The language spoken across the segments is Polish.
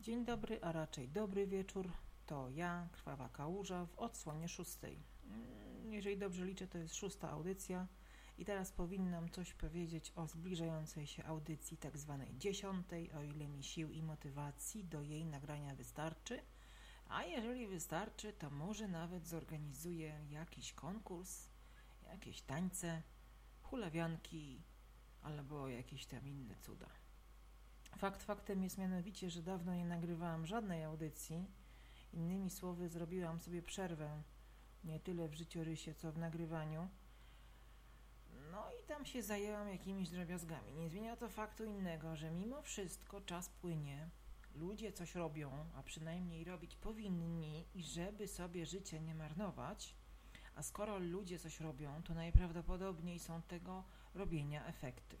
Dzień dobry, a raczej dobry wieczór. To ja, Krwawa Kałuża, w odsłonie szóstej. Mm, Jeżeli dobrze liczę, to jest szósta audycja i teraz powinnam coś powiedzieć o zbliżającej się audycji tak zwanej dziesiątej, o ile mi sił i motywacji do jej nagrania wystarczy. A jeżeli wystarczy, to może nawet zorganizuję jakiś konkurs, jakieś tańce, hulawianki albo jakieś tam inne cuda. Fakt faktem jest mianowicie, że dawno nie nagrywałam żadnej audycji. Innymi słowy, zrobiłam sobie przerwę nie tyle w życiorysie, co w nagrywaniu. No i tam się zajęłam jakimiś drobiazgami. Nie zmienia to faktu innego, że mimo wszystko czas płynie, ludzie coś robią, a przynajmniej robić powinni, i żeby sobie życie nie marnować, a skoro ludzie coś robią, to najprawdopodobniej są tego robienia efekty.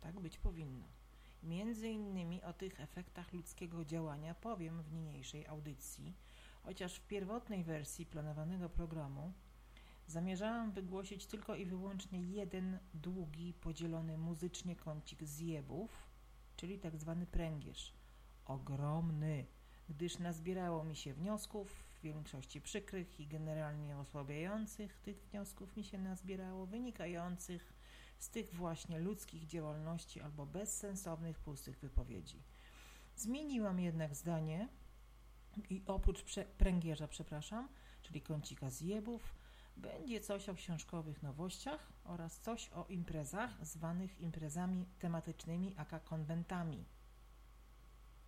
Tak być powinno. Między innymi o tych efektach ludzkiego działania powiem w niniejszej audycji, chociaż w pierwotnej wersji planowanego programu zamierzałam wygłosić tylko i wyłącznie jeden długi, podzielony muzycznie kącik zjebów, czyli tak zwany pręgierz. Ogromny, gdyż nazbierało mi się wniosków, w większości przykrych i generalnie osłabiających tych wniosków mi się nazbierało, wynikających z tych właśnie ludzkich działalności albo bezsensownych, pustych wypowiedzi. Zmieniłam jednak zdanie i oprócz prze, pręgierza, przepraszam, czyli kącika zjebów, będzie coś o książkowych nowościach oraz coś o imprezach zwanych imprezami tematycznymi, aka konwentami.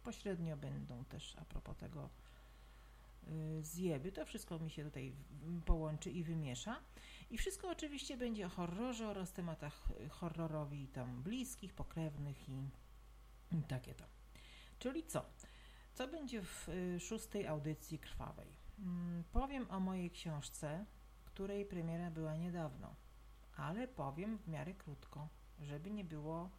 Pośrednio będą też a propos tego yy, zjeby. To wszystko mi się tutaj połączy i wymiesza. I wszystko oczywiście będzie o horrorze oraz tematach horrorowi tam bliskich, pokrewnych i, takie to. Czyli co? Co będzie w y, szóstej audycji krwawej? Mm, powiem o mojej książce, której premiera była niedawno, ale powiem w miarę krótko, żeby nie było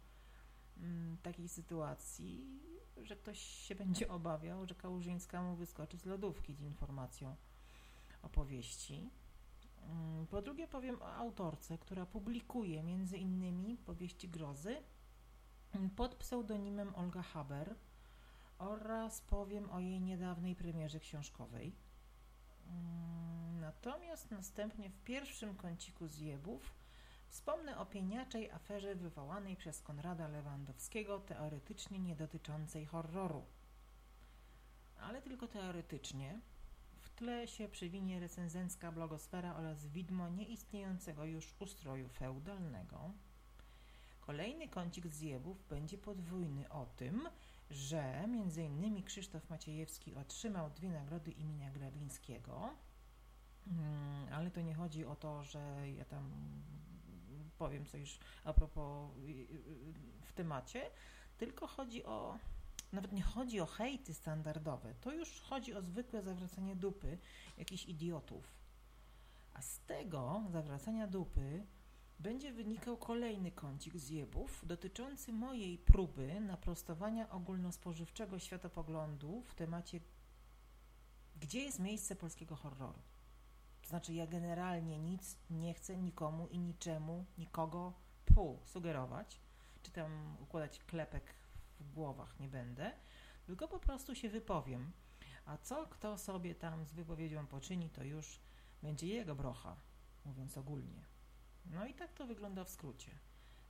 mm, takiej sytuacji, że ktoś się będzie obawiał, że Kałużyńska mu wyskoczy z lodówki z informacją o powieści. Mm, Po drugie powiem o autorce, która publikuje między innymi powieści grozy mm, pod pseudonimem Olga Haber oraz powiem o jej niedawnej premierze książkowej. Mm, Natomiast następnie w pierwszym kąciku zjebów wspomnę o pieniaczej aferze wywołanej przez Konrada Lewandowskiego, teoretycznie nie dotyczącej horroru. Ale tylko teoretycznie, tle się przywinie recenzencka blogosfera oraz widmo nieistniejącego już ustroju feudalnego. Kolejny kącik zjebów będzie podwójny o tym, że m.in. Krzysztof Maciejewski otrzymał dwie nagrody imienia Grabińskiego, Mm, ale to nie chodzi o to, że ja tam powiem coś a propos y, y, w temacie, tylko chodzi o nawet nie chodzi o hejty standardowe, to już chodzi o zwykłe zawracanie dupy jakichś idiotów. A z tego zawracania dupy będzie wynikał kolejny kącik zjebów dotyczący mojej próby naprostowania ogólnospożywczego światopoglądu w temacie gdzie jest miejsce polskiego horroru. To znaczy ja generalnie nic nie chcę nikomu i niczemu, nikogo pu, sugerować, czy tam układać klepek w głowach nie będę, tylko po prostu się wypowiem. A co kto sobie tam z wypowiedzią poczyni, to już będzie jego brocha, mówiąc ogólnie. No i tak to wygląda w skrócie.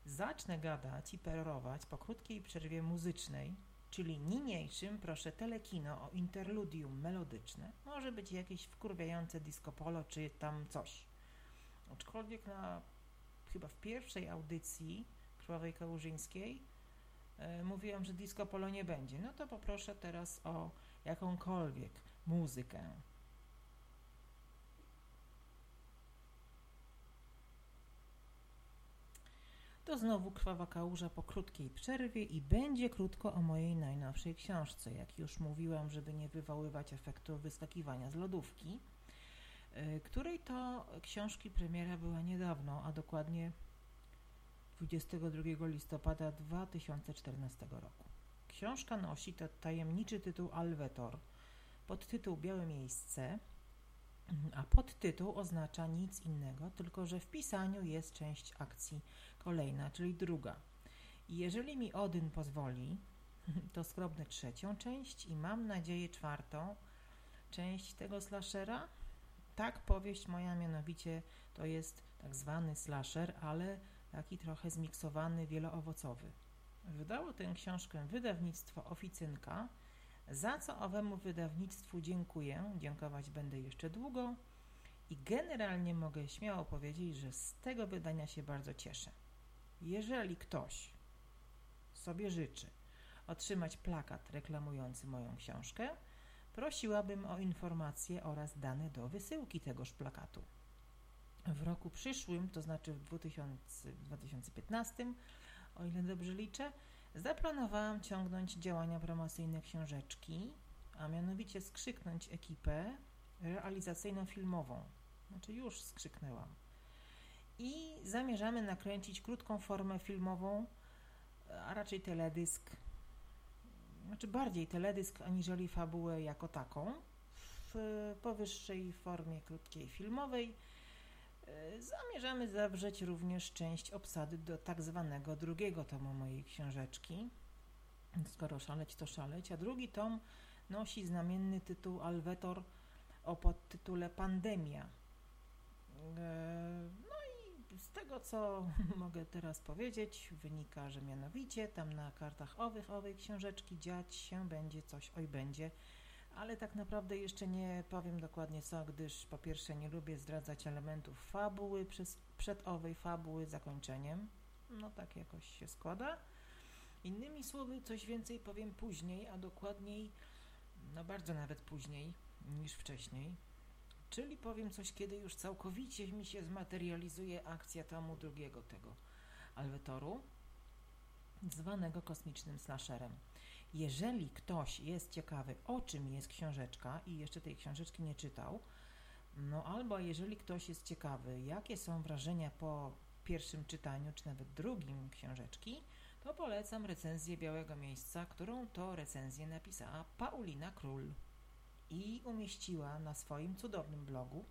Zacznę gadać i perorować po krótkiej przerwie muzycznej, czyli niniejszym proszę telekino o interludium melodyczne. Może być jakieś wkurwiające disco polo, czy tam coś. Aczkolwiek na, chyba w pierwszej audycji Krwawej Kałużyńskiej mówiłam, że disco polo nie będzie. No to poproszę teraz o jakąkolwiek muzykę. To znowu krwawa kałuża po krótkiej przerwie i będzie krótko o mojej najnowszej książce. Jak już mówiłam, żeby nie wywoływać efektu wyskakiwania z lodówki, y, której to książki premiera była niedawno, a dokładnie 22 listopada 2014 roku. Książka nosi to tajemniczy tytuł Alwetor, podtytuł Białe Miejsce, a podtytuł oznacza nic innego, tylko że w pisaniu jest część akcji kolejna, czyli druga. I jeżeli mi Odyn pozwoli, to skromne trzecią część i mam nadzieję czwartą część tego slashera. Tak, powieść moja mianowicie to jest tak zwany slasher, ale taki trochę zmiksowany, wieloowocowy. Wydało tę książkę wydawnictwo Oficynka, za co owemu wydawnictwu dziękuję, dziękować będę jeszcze długo i generalnie mogę śmiało powiedzieć, że z tego wydania się bardzo cieszę. Jeżeli ktoś sobie życzy otrzymać plakat reklamujący moją książkę, prosiłabym o informacje oraz dane do wysyłki tegoż plakatu. W roku przyszłym, to znaczy w 2000, 2015, o ile dobrze liczę, zaplanowałam ciągnąć działania promocyjne książeczki, a mianowicie skrzyknąć ekipę realizacyjno-filmową. Znaczy już skrzyknęłam. I zamierzamy nakręcić krótką formę filmową, a raczej teledysk, znaczy bardziej teledysk aniżeli fabułę jako taką, w powyższej formie krótkiej filmowej. E, zamierzamy zawrzeć również część obsady do tak zwanego drugiego tomu mojej książeczki. Skoro szaleć, to szaleć. A drugi tom nosi znamienny tytuł Alwetor o podtytule Pandemia. E, no i z tego, co mogę teraz powiedzieć, wynika, że mianowicie tam na kartach owych, owej książeczki dziać się będzie coś, oj będzie, ale tak naprawdę jeszcze nie powiem dokładnie co, gdyż po pierwsze nie lubię zdradzać elementów fabuły przez, przed owej fabuły zakończeniem, no tak jakoś się składa. Innymi słowy, coś więcej powiem później, a dokładniej, no bardzo nawet później niż wcześniej. Czyli powiem coś, kiedy już całkowicie mi się zmaterializuje akcja tomu drugiego tego alwetoru, zwanego kosmicznym slasherem. Jeżeli ktoś jest ciekawy, o czym jest książeczka i jeszcze tej książeczki nie czytał, no albo jeżeli ktoś jest ciekawy, jakie są wrażenia po pierwszym czytaniu, czy nawet drugim książeczki, to polecam recenzję Białego Miejsca, którą to recenzję napisała Paulina Król i umieściła na swoim cudownym blogu,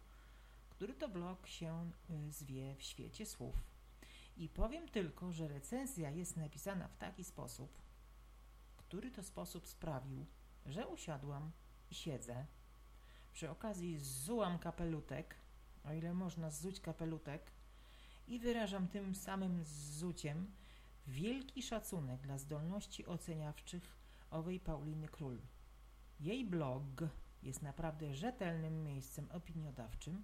który to blog się y, zwie w świecie słów. I powiem tylko, że recenzja jest napisana w taki sposób, który to sposób sprawił, że usiadłam i siedzę. Przy okazji zzułam kapelutek, o ile można zzuć kapelutek, i wyrażam tym samym zzuciem wielki szacunek dla zdolności oceniawczych owej Pauliny Król. Jej blog jest naprawdę rzetelnym miejscem opiniodawczym.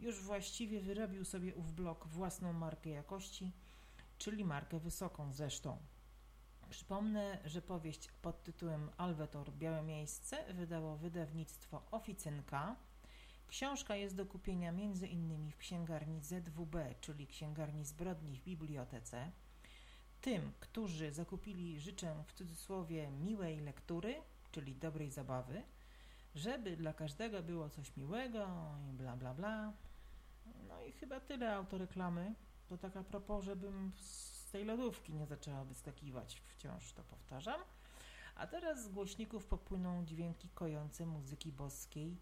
Już właściwie wyrobił sobie ów blog własną markę jakości, czyli markę wysoką zresztą. Przypomnę, że powieść pod tytułem Alwetor Białe Miejsce wydało wydawnictwo Oficynka. Książka jest do kupienia m.in. w księgarni ZWB, czyli księgarni zbrodni w bibliotece. Tym, którzy zakupili, życzę w cudzysłowie miłej lektury, czyli dobrej zabawy, żeby dla każdego było coś miłego i bla bla bla. No i chyba tyle autoreklamy. To tak a propos, żebym tej lodówki nie zaczęła wyskakiwać, wciąż to powtarzam. A teraz z głośników popłyną dźwięki kojące muzyki boskiej,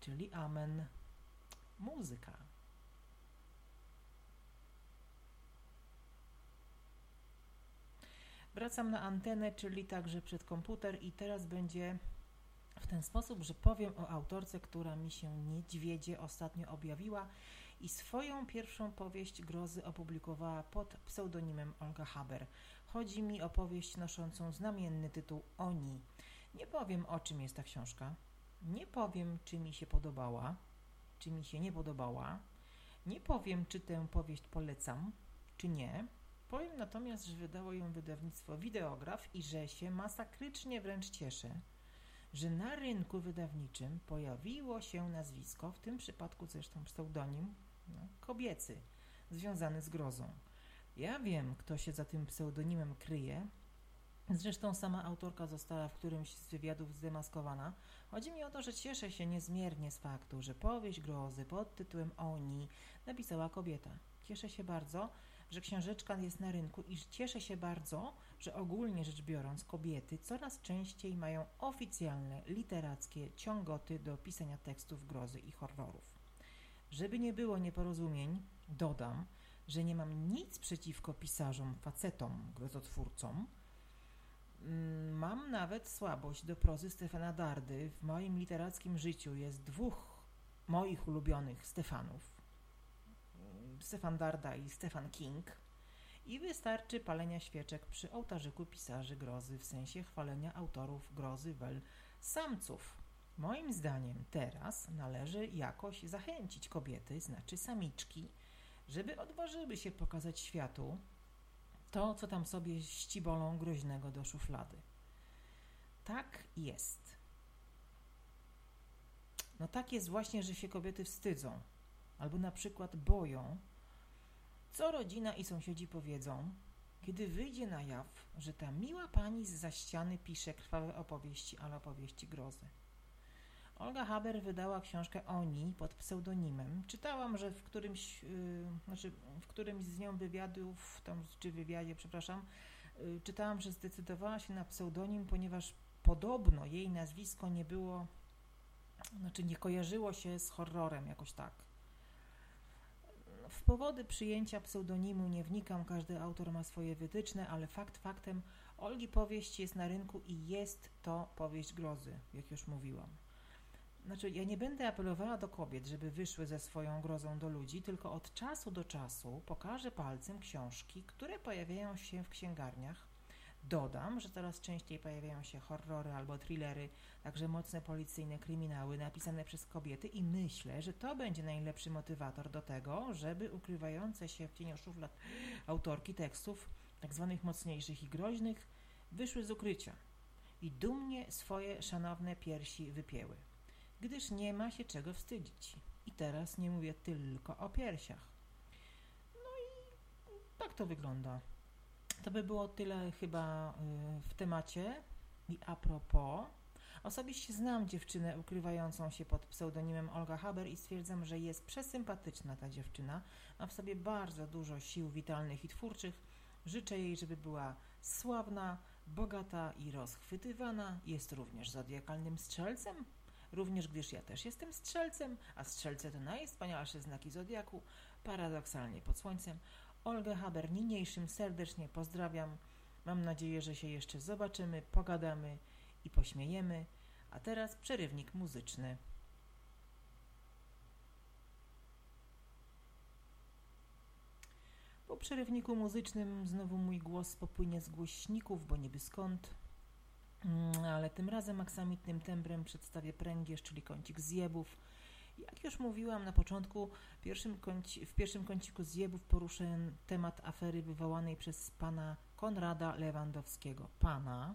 czyli amen. Muzyka. Wracam na antenę, czyli także przed komputer i teraz będzie w ten sposób, że powiem o autorce, która mi się niedźwiedzie ostatnio objawiła i swoją pierwszą powieść grozy opublikowała pod pseudonimem Olga Haber. Chodzi mi o powieść noszącą znamienny tytuł Oni. Nie powiem o czym jest ta książka. Nie powiem, czy mi się podobała, czy mi się nie podobała. Nie powiem, czy tę powieść polecam, czy nie. Powiem natomiast, że wydało ją wydawnictwo Wideograf i że się masakrycznie wręcz cieszę, że na rynku wydawniczym pojawiło się nazwisko, w tym przypadku zresztą pseudonim, no, kobiecy, związany z grozą. Ja wiem, kto się za tym pseudonimem kryje. Zresztą sama autorka została w którymś z wywiadów zdemaskowana. Chodzi mi o to, że cieszę się niezmiernie z faktu, że powieść grozy pod tytułem Oni napisała kobieta. Cieszę się bardzo, że książeczka jest na rynku i cieszę się bardzo, że ogólnie rzecz biorąc kobiety coraz częściej mają oficjalne literackie ciągoty do pisania tekstów grozy i horrorów. Żeby nie było nieporozumień, dodam, że nie mam nic przeciwko pisarzom, facetom, grozotwórcom, Mm, mam nawet słabość do prozy Stefana Dardy. W moim literackim życiu jest dwóch moich ulubionych Stefanów. Mm, Stefan Darda i Stefan King. I wystarczy palenia świeczek przy ołtarzyku pisarzy grozy, w sensie chwalenia autorów grozy wel samców. Moim zdaniem teraz należy jakoś zachęcić kobiety, znaczy samiczki, żeby odważyły się pokazać światu to, co tam sobie ścibolą groźnego do szuflady. Tak jest. No tak jest właśnie, że się kobiety wstydzą, albo na przykład boją, co rodzina i sąsiedzi powiedzą, kiedy wyjdzie na jaw, że ta miła pani z za ściany pisze krwawe opowieści, ale opowieści grozy. Olga Haber wydała książkę Oni pod pseudonimem. Czytałam, że w którymś, yy, znaczy w którymś z nią wywiadów, tam, czy wywiadzie, przepraszam, yy, czytałam, że zdecydowała się na pseudonim, ponieważ podobno jej nazwisko nie było, znaczy nie kojarzyło się z horrorem jakoś tak. W powody przyjęcia pseudonimu nie wnikam, każdy autor ma swoje wytyczne, ale fakt faktem, Olgi powieść jest na rynku i jest to powieść grozy, jak już mówiłam. Znaczy, ja nie będę apelowała do kobiet, żeby wyszły ze swoją grozą do ludzi, tylko od czasu do czasu pokażę palcem książki, które pojawiają się w księgarniach. Dodam, że coraz częściej pojawiają się horrory albo thrillery, także mocne policyjne kryminały napisane przez kobiety i myślę, że to będzie najlepszy motywator do tego, żeby ukrywające się w cieniu szuflad autorki tekstów, tak zwanych mocniejszych i groźnych, wyszły z ukrycia i dumnie swoje szanowne piersi wypięły gdyż nie ma się czego wstydzić. I teraz nie mówię tylko o piersiach. No i tak to wygląda. To by było tyle chyba y, w temacie. I a propos, osobiście znam dziewczynę ukrywającą się pod pseudonimem Olga Haber i stwierdzam, że jest przesympatyczna ta dziewczyna. Ma w sobie bardzo dużo sił witalnych i twórczych. Życzę jej, żeby była sławna, bogata i rozchwytywana. Jest również zodiakalnym strzelcem, Również gdyż ja też jestem strzelcem, a strzelce to najwspanialsze znaki zodiaku, paradoksalnie pod słońcem. Olgę Haber niniejszym serdecznie pozdrawiam. Mam nadzieję, że się jeszcze zobaczymy, pogadamy i pośmiejemy. A teraz przerywnik muzyczny. Po przerywniku muzycznym znowu mój głos popłynie z głośników, bo niby skąd. Mm, ale tym razem aksamitnym tembrem przedstawię pręgierz, czyli kącik zjebów. Jak już mówiłam na początku, pierwszym kąci, w pierwszym kąciku zjebów poruszę temat afery wywołanej przez pana Konrada Lewandowskiego. Pana,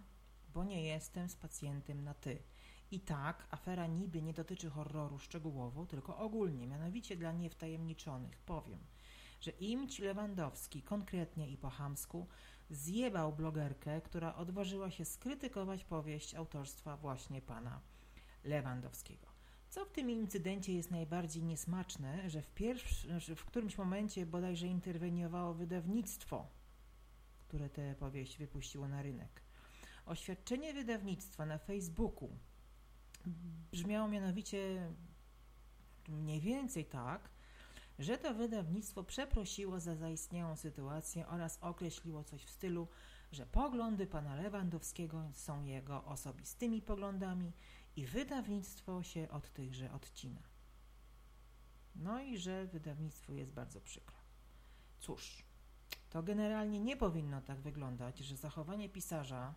bo nie jestem z pacjentem na ty. I tak, afera niby nie dotyczy horroru szczegółowo, tylko ogólnie, mianowicie dla niewtajemniczonych. Powiem, że Imć Lewandowski, konkretnie i po chamsku, zjebał blogerkę, która odważyła się skrytykować powieść autorstwa właśnie pana Lewandowskiego. Co w tym incydencie jest najbardziej niesmaczne, że w, pierwszy, w którymś momencie bodajże interweniowało wydawnictwo, które tę powieść wypuściło na rynek. Oświadczenie wydawnictwa na Facebooku brzmiało mianowicie mniej więcej tak, że to wydawnictwo przeprosiło za zaistniałą sytuację oraz określiło coś w stylu, że poglądy pana Lewandowskiego są jego osobistymi poglądami i wydawnictwo się od tychże odcina. No i że wydawnictwu jest bardzo przykro. Cóż, to generalnie nie powinno tak wyglądać, że zachowanie pisarza,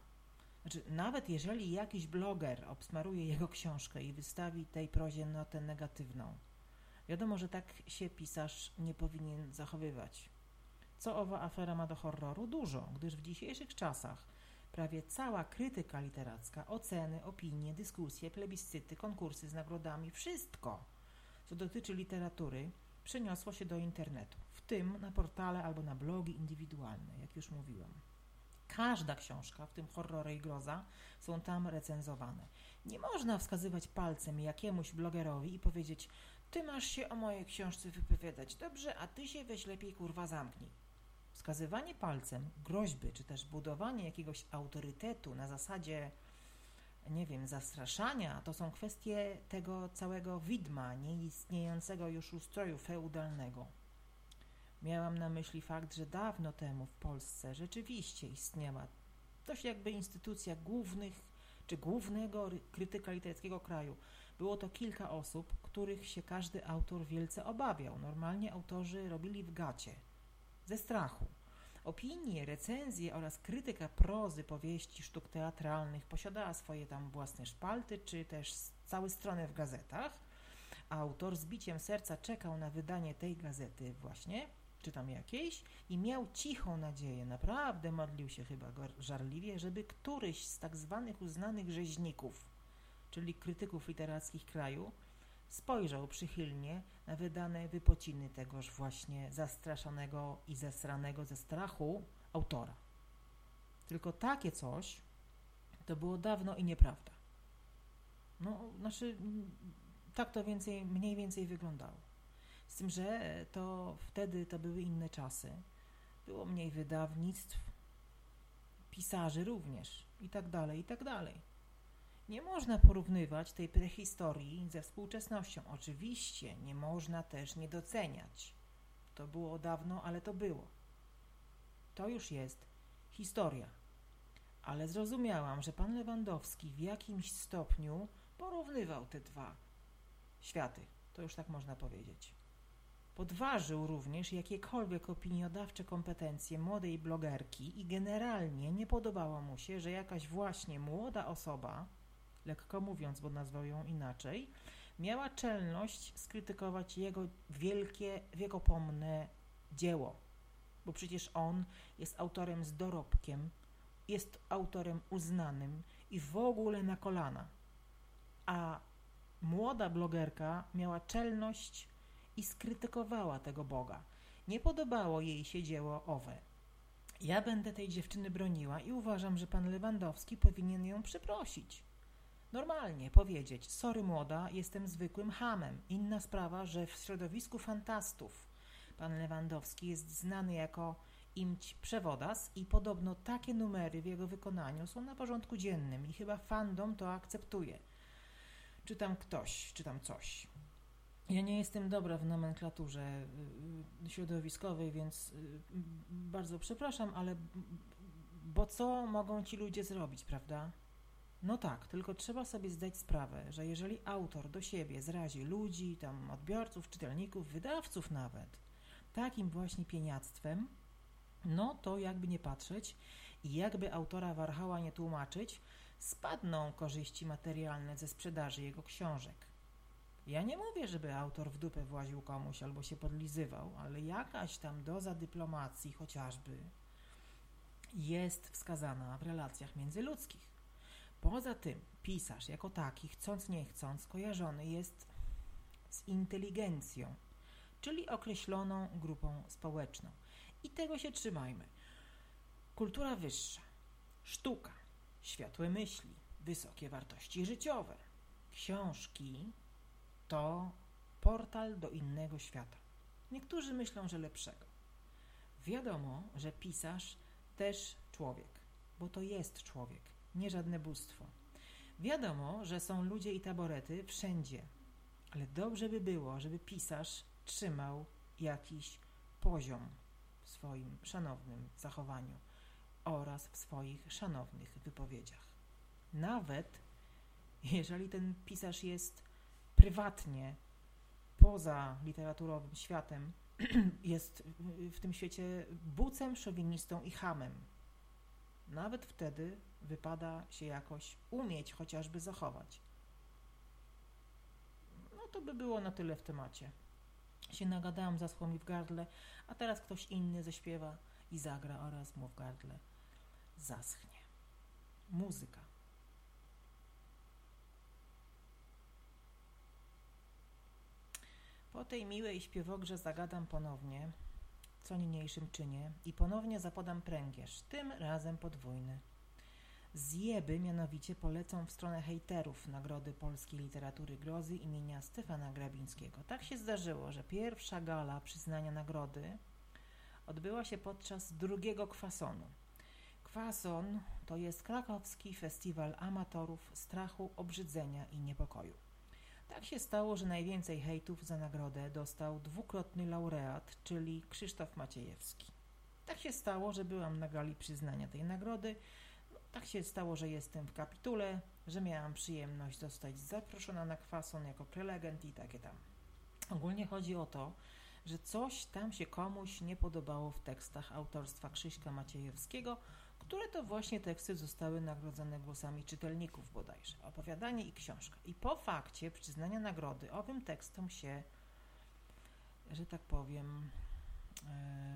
znaczy nawet jeżeli jakiś bloger obsmaruje jego książkę i wystawi tej prozie notę negatywną, Wiadomo, że tak się pisarz nie powinien zachowywać. Co owa afera ma do horroru? Dużo, gdyż w dzisiejszych czasach prawie cała krytyka literacka, oceny, opinie, dyskusje, plebiscyty, konkursy z nagrodami, wszystko, co dotyczy literatury, przeniosło się do internetu, w tym na portale albo na blogi indywidualne, jak już mówiłam. Każda książka, w tym horrory i groza, są tam recenzowane. Nie można wskazywać palcem jakiemuś blogerowi i powiedzieć ty masz się o mojej książce wypowiadać dobrze, a ty się weź lepiej kurwa zamknij. Wskazywanie palcem, groźby, czy też budowanie jakiegoś autorytetu na zasadzie, nie wiem, zastraszania, to są kwestie tego całego widma, nieistniejącego już ustroju feudalnego. Miałam na myśli fakt, że dawno temu w Polsce rzeczywiście istniała się jakby instytucja głównych, czy głównego krytyka literackiego kraju. Było to kilka osób, których się każdy autor wielce obawiał. Normalnie autorzy robili w gacie, ze strachu. Opinie, recenzje oraz krytyka prozy, powieści, sztuk teatralnych posiadała swoje tam własne szpalty, czy też całe strony w gazetach. Autor z biciem serca czekał na wydanie tej gazety właśnie, czy tam jakiejś, i miał cichą nadzieję, naprawdę modlił się chyba żarliwie, żeby któryś z tak zwanych uznanych rzeźników, czyli krytyków literackich kraju, spojrzał przychylnie na wydane wypociny tegoż właśnie zastraszonego i zesranego ze strachu autora. Tylko takie coś to było dawno i nieprawda. No, znaczy, tak to więcej, mniej więcej wyglądało. Z tym, że to wtedy to były inne czasy. Było mniej wydawnictw, pisarzy również i tak dalej, i tak dalej. Nie można porównywać tej prehistorii ze współczesnością. Oczywiście nie można też nie doceniać. To było dawno, ale to było. To już jest historia. Ale zrozumiałam, że pan Lewandowski w jakimś stopniu porównywał te dwa światy. To już tak można powiedzieć. Podważył również jakiekolwiek opiniodawcze kompetencje młodej blogerki i generalnie nie podobało mu się, że jakaś właśnie młoda osoba lekko mówiąc, bo nazwał ją inaczej, miała czelność skrytykować jego wielkie, wiekopomne dzieło. Bo przecież on jest autorem z dorobkiem, jest autorem uznanym i w ogóle na kolana. A młoda blogerka miała czelność i skrytykowała tego Boga. Nie podobało jej się dzieło owe. Ja będę tej dziewczyny broniła i uważam, że pan Lewandowski powinien ją przeprosić. Normalnie powiedzieć, sorry młoda, jestem zwykłym hamem. Inna sprawa, że w środowisku fantastów pan Lewandowski jest znany jako imć przewodas i podobno takie numery w jego wykonaniu są na porządku dziennym i chyba fandom to akceptuje. Czy tam ktoś, czy tam coś. Ja nie jestem dobra w nomenklaturze y, y, środowiskowej, więc y, bardzo przepraszam, ale bo co mogą ci ludzie zrobić, prawda? No tak, tylko trzeba sobie zdać sprawę, że jeżeli autor do siebie zrazi ludzi, tam odbiorców, czytelników, wydawców nawet, takim właśnie pieniactwem, no to jakby nie patrzeć i jakby autora Warhała nie tłumaczyć, spadną korzyści materialne ze sprzedaży jego książek. Ja nie mówię, żeby autor w dupę właził komuś albo się podlizywał, ale jakaś tam doza dyplomacji chociażby jest wskazana w relacjach międzyludzkich. Poza tym pisarz jako taki, chcąc nie chcąc, kojarzony jest z inteligencją, czyli określoną grupą społeczną. I tego się trzymajmy. Kultura wyższa, sztuka, światłe myśli, wysokie wartości życiowe, książki to portal do innego świata. Niektórzy myślą, że lepszego. Wiadomo, że pisarz też człowiek, bo to jest człowiek nie żadne bóstwo. Wiadomo, że są ludzie i taborety wszędzie, ale dobrze by było, żeby pisarz trzymał jakiś poziom w swoim szanownym zachowaniu oraz w swoich szanownych wypowiedziach. Nawet jeżeli ten pisarz jest prywatnie poza literaturowym światem, jest w tym świecie bucem, szowinistą i hamem. Nawet wtedy wypada się jakoś umieć chociażby zachować. No to by było na tyle w temacie. Się nagadałam, zaschło mi w gardle, a teraz ktoś inny zaśpiewa i zagra oraz mu w gardle zaschnie. Muzyka. Po tej miłej śpiewogrze zagadam ponownie, co niniejszym czynię, i ponownie zapodam pręgierz, tym razem podwójny. Zjeby mianowicie polecą w stronę hejterów Nagrody Polskiej Literatury Grozy imienia Stefana Grabińskiego. Tak się zdarzyło, że pierwsza gala przyznania nagrody odbyła się podczas drugiego kwasonu. Kwason to jest krakowski festiwal amatorów strachu, obrzydzenia i niepokoju. Tak się stało, że najwięcej hejtów za nagrodę dostał dwukrotny laureat, czyli Krzysztof Maciejewski. Tak się stało, że byłam na gali przyznania tej nagrody Tak się stało, że jestem w kapitule, że miałam przyjemność zostać zaproszona na kwason jako prelegent i takie tam. Ogólnie chodzi o to, że coś tam się komuś nie podobało w tekstach autorstwa Krzyśka Maciejewskiego, które to właśnie teksty zostały nagrodzone głosami czytelników bodajże. Opowiadanie i książka. I po fakcie przyznania nagrody owym tekstom się, że tak powiem,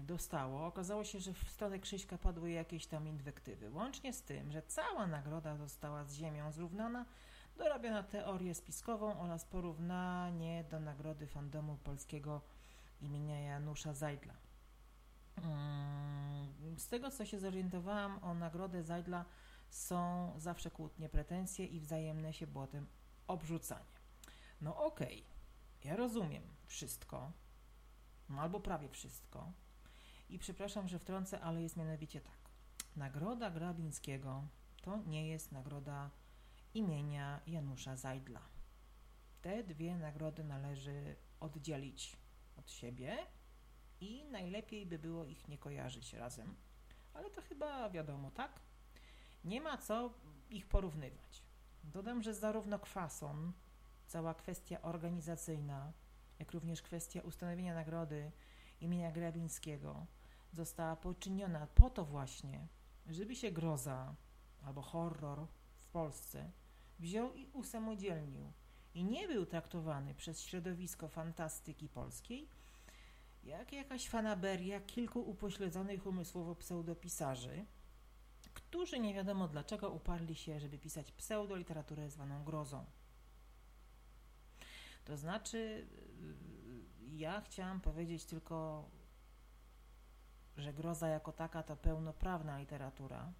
dostało. Okazało się, że w stronę Krzyśka padły jakieś tam inwektywy. Łącznie z tym, że cała nagroda została z ziemią zrównana, dorabiono teorię spiskową oraz porównanie do nagrody fandomu polskiego imienia Janusza Zajdla. Mm, z tego, co się zorientowałam o nagrodę Zajdla, są zawsze kłótnie, pretensje i wzajemne się błotem obrzucanie. No okej, okay, ja rozumiem wszystko, no albo prawie wszystko. I przepraszam, że wtrącę, ale jest mianowicie tak. Nagroda Grabińskiego to nie jest nagroda imienia Janusza Zajdla. Te dwie nagrody należy oddzielić od siebie i najlepiej by było ich nie kojarzyć razem. Ale to chyba wiadomo, tak? Nie ma co ich porównywać. Dodam, że zarówno kwason, cała kwestia organizacyjna, jak również kwestia ustanowienia nagrody imienia Grabińskiego została poczyniona po to właśnie, żeby się groza albo horror w Polsce wziął i usamodzielnił i nie był traktowany przez środowisko fantastyki polskiej jak jakaś fanaberia kilku upośledzonych umysłowo pseudopisarzy, którzy nie wiadomo dlaczego uparli się, żeby pisać pseudoliteraturę zwaną grozą. To znaczy, ja chciałam powiedzieć tylko, że groza jako taka to pełnoprawna literatura,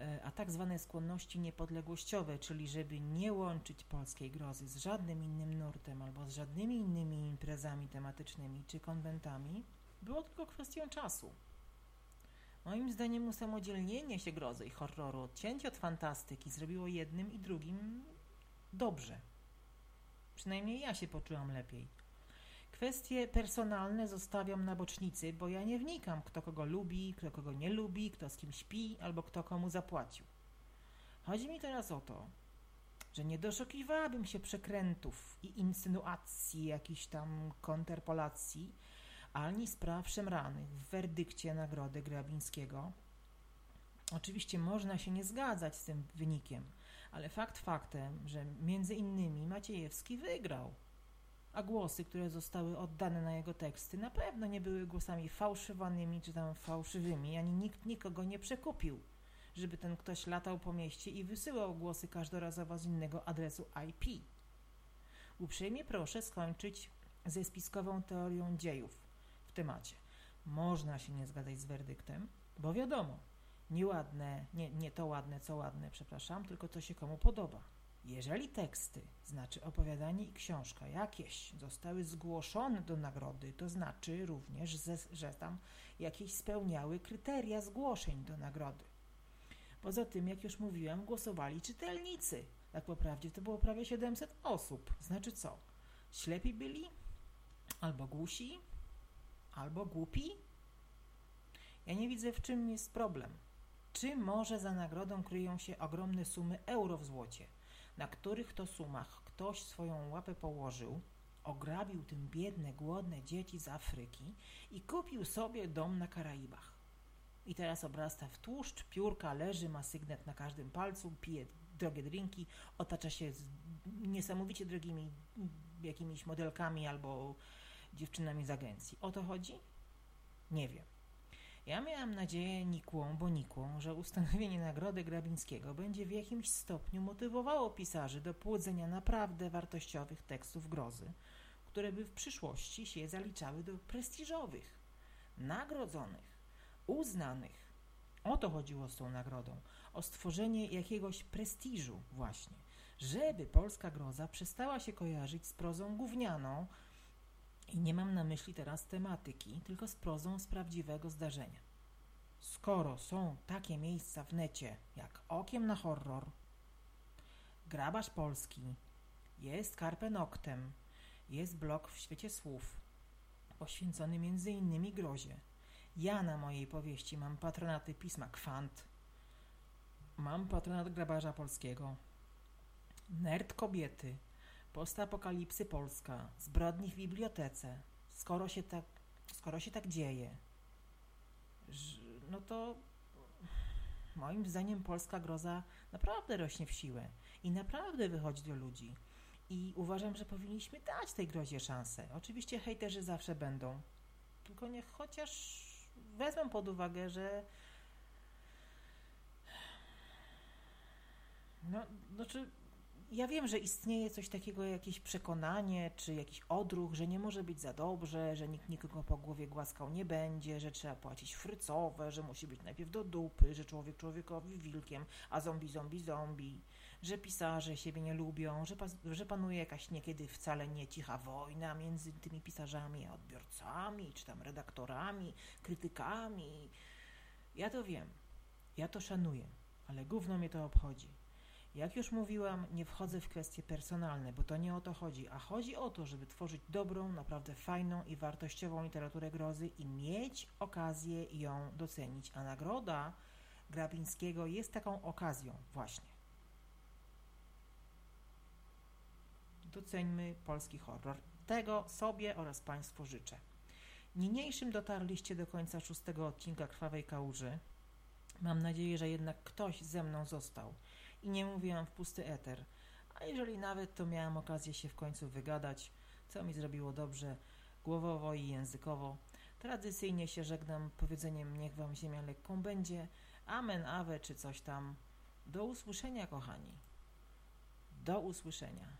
E, a tak zwane skłonności niepodległościowe, czyli żeby nie łączyć polskiej grozy z żadnym innym nurtem albo z żadnymi innymi imprezami tematycznymi czy konwentami, było tylko kwestią czasu. Moim zdaniem usamodzielnienie się grozy i horroru, odcięcie od fantastyki zrobiło jednym i drugim dobrze. Przynajmniej ja się poczułam lepiej. Kwestie personalne zostawiam na bocznicy, bo ja nie wnikam, kto kogo lubi, kto kogo nie lubi, kto z kim śpi albo kto komu zapłacił. Chodzi mi teraz o to, że nie doszukiwałabym się przekrętów i insynuacji, jakichś tam konterpolacji, ani spraw szemranych w werdykcie nagrody Grabińskiego. Oczywiście można się nie zgadzać z tym wynikiem, ale fakt faktem, że między innymi Maciejewski wygrał a głosy, które zostały oddane na jego teksty, na pewno nie były głosami fałszywanymi czy tam fałszywymi, ani nikt nikogo nie przekupił, żeby ten ktoś latał po mieście i wysyłał głosy każdorazowo z innego adresu IP. Uprzejmie proszę skończyć ze spiskową teorią dziejów w temacie. Można się nie zgadzać z werdyktem, bo wiadomo, nieładne, nie, nie to ładne, co ładne, przepraszam, tylko to się komu podoba. Jeżeli teksty, znaczy opowiadanie i książka jakieś zostały zgłoszone do nagrody, to znaczy również, że tam jakieś spełniały kryteria zgłoszeń do nagrody. Poza tym, jak już mówiłem, głosowali czytelnicy. Tak po prawdzie to było prawie 700 osób. Znaczy co? Ślepi byli? Albo głusi? Albo głupi? Ja nie widzę, w czym jest problem. Czy może za nagrodą kryją się ogromne sumy euro w złocie? na których to sumach ktoś swoją łapę położył, ograbił tym biedne, głodne dzieci z Afryki i kupił sobie dom na Karaibach. I teraz obrasta w tłuszcz, piórka leży, ma sygnet na każdym palcu, pije drogie drinki, otacza się niesamowicie drogimi jakimiś modelkami albo dziewczynami z agencji. O to chodzi? Nie wiem. Ja miałam nadzieję nikłą, bo nikłą, że ustanowienie nagrody Grabińskiego będzie w jakimś stopniu motywowało pisarzy do płodzenia naprawdę wartościowych tekstów grozy, które by w przyszłości się zaliczały do prestiżowych, nagrodzonych, uznanych. O to chodziło z tą nagrodą, o stworzenie jakiegoś prestiżu właśnie, żeby polska groza przestała się kojarzyć z prozą gównianą, i nie mam na myśli teraz tematyki, tylko z prozą z prawdziwego zdarzenia. Skoro są takie miejsca w necie jak Okiem na horror, Grabarz Polski, jest Carpe Noctem, jest blog w świecie słów, poświęcony innymi grozie. Ja na mojej powieści mam patronaty pisma Kwant, Mam patronat grabarza polskiego. Nerd kobiety. Postapokalipsy Polska. Zbrodni w bibliotece. Skoro się tak, skoro się tak dzieje, no to moim zdaniem polska groza naprawdę rośnie w siłę i naprawdę wychodzi do ludzi. I uważam, że powinniśmy dać tej grozie szansę. Oczywiście hejterzy zawsze będą. Tylko niech chociaż wezmą pod uwagę, że no, znaczy ja wiem, że istnieje coś takiego, jakieś przekonanie, czy jakiś odruch, że nie może być za dobrze, że nikt nikogo po głowie głaskał nie będzie, że trzeba płacić frycowe, że musi być najpierw do dupy, że człowiek człowiekowi wilkiem, a zombie zombie zombie, że pisarze siebie nie lubią, że, że panuje jakaś niekiedy wcale nie cicha wojna między tymi pisarzami a odbiorcami, czy tam redaktorami, krytykami. Ja to wiem, ja to szanuję, ale gówno mnie to obchodzi. Jak już mówiłam, nie wchodzę w kwestie personalne, bo to nie o to chodzi, a chodzi o to, żeby tworzyć dobrą, naprawdę fajną i wartościową literaturę grozy i mieć okazję ją docenić, a nagroda Grabińskiego jest taką okazją właśnie. Doceńmy polski horror. Tego sobie oraz Państwu życzę. Niniejszym dotarliście do końca szóstego odcinka Krwawej Kałuży. Mam nadzieję, że jednak ktoś ze mną został i nie mówiłam w pusty eter. A jeżeli nawet, to miałam okazję się w końcu wygadać, co mi zrobiło dobrze głowowo i językowo. Tradycyjnie się żegnam powiedzeniem niech wam ziemia lekką będzie, amen, awe czy coś tam. Do usłyszenia, kochani. Do usłyszenia.